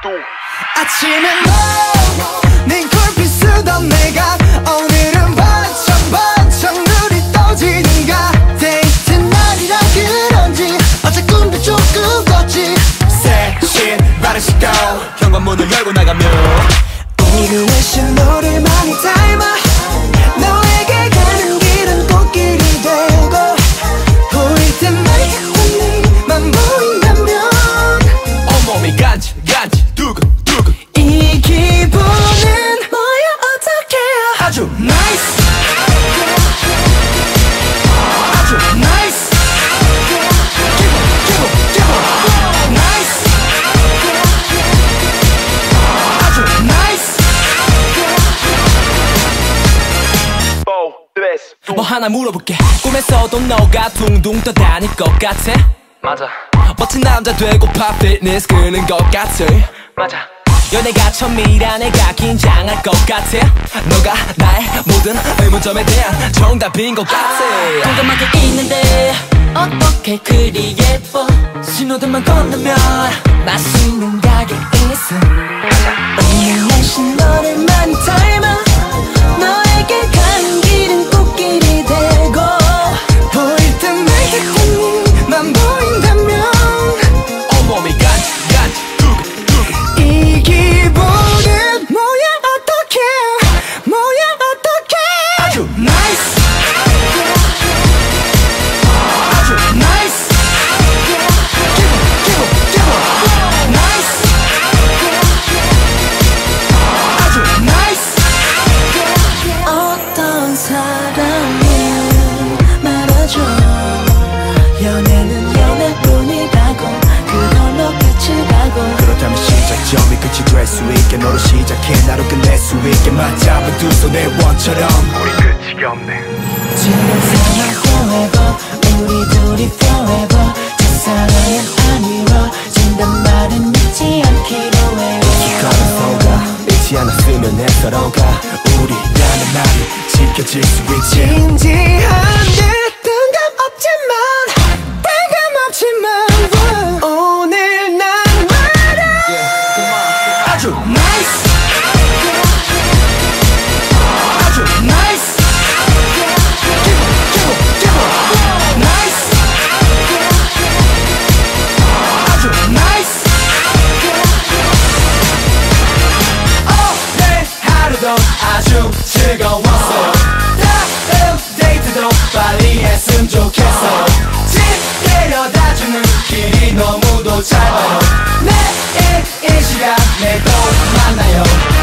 아침에 너네 콜피 쓰던 내가 오늘은 반짝 반짝 눈이 떠지는가? 데이트 날이라 그런지 어제 꿈도 조금 꿨지. 새신 바른 시간 현관문을 열고 나가면 오늘은 뭐 하나 물어볼게. 꿈에서도 너가 둥둥 떠다닐 것 같아? 맞아. 멋진 남자 되고파 피트니스 끄는 것 같아? 맞아. 연애가 처음이라 내가 긴장할 것 같아? 너가 나의 모든 의문점에 대한 정답인 것 같아. 동감하게 있는데 어떻게 그리 예뻐? 신호등만 건너면 맛있는 가게 있어 끝이 될 수 있게 너로 시작해 나로 끝낼 수 있게 맞잡은 두 손의 원처럼 우리 끝이 없네 지금 생활 forever 우리 둘이 forever 첫사랑은 안 이루어진단 말은 잊지 않기로 해 가면서가 잊지 않았으면 해 서로가 우리라는 말이 지켜질 수 있지 즐거웠어. 다음 데이트도 빨리 했으면 좋겠어. 집 데려다주는 길이 너무도 짧아요. 내일 이 시간에 또 만나요